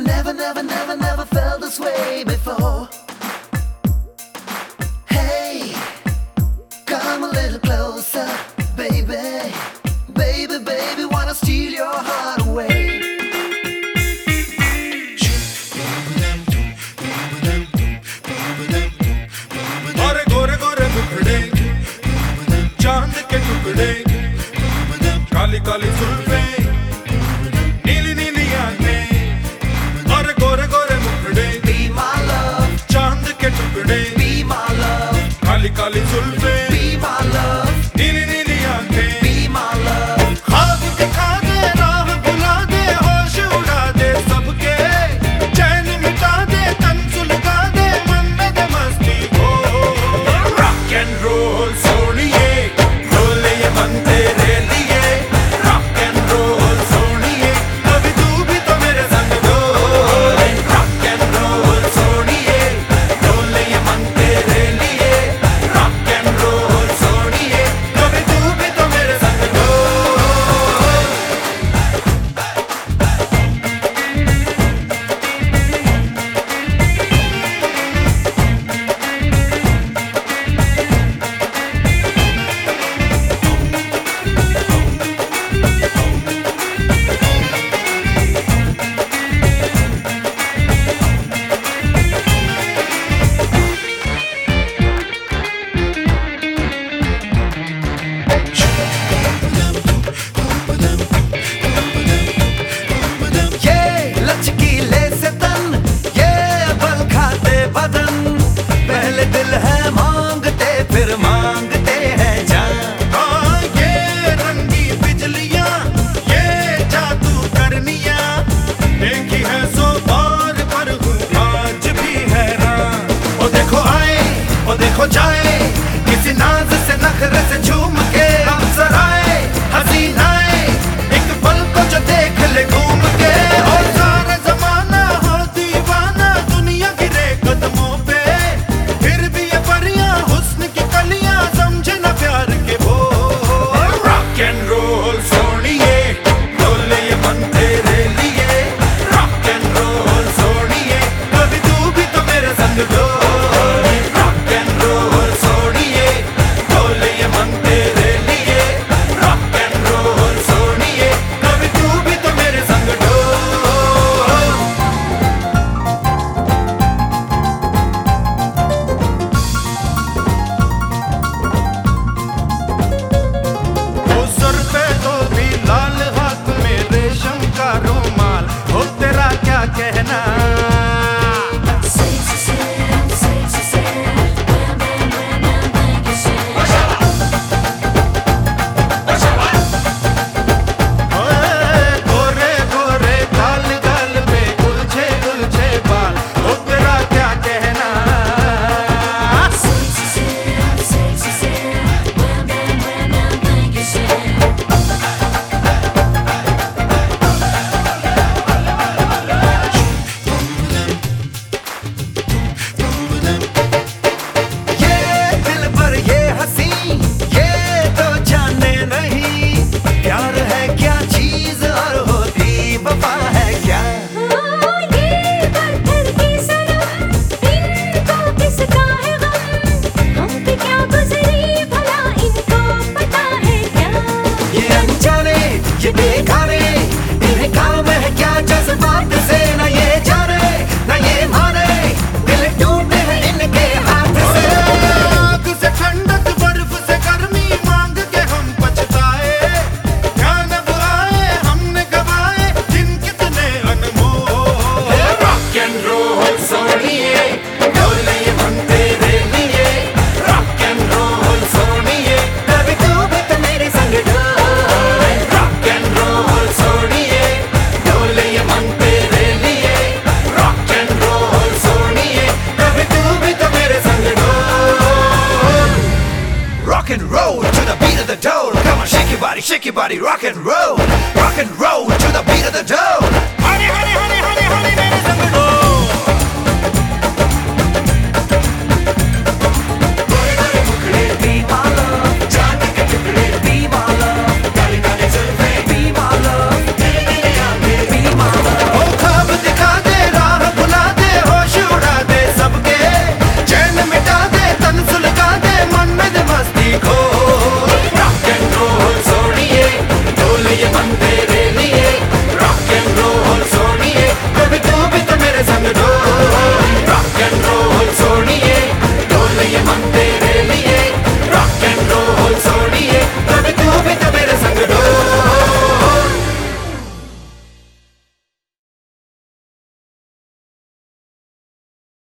never, never, never, never felt this way before. Hey, come a little closer, baby. Baby, baby, wanna steal your heart away. Chand ke tukde बदन पहले दिल है Take on it. body, shake your body, rock and roll, rock and roll. someday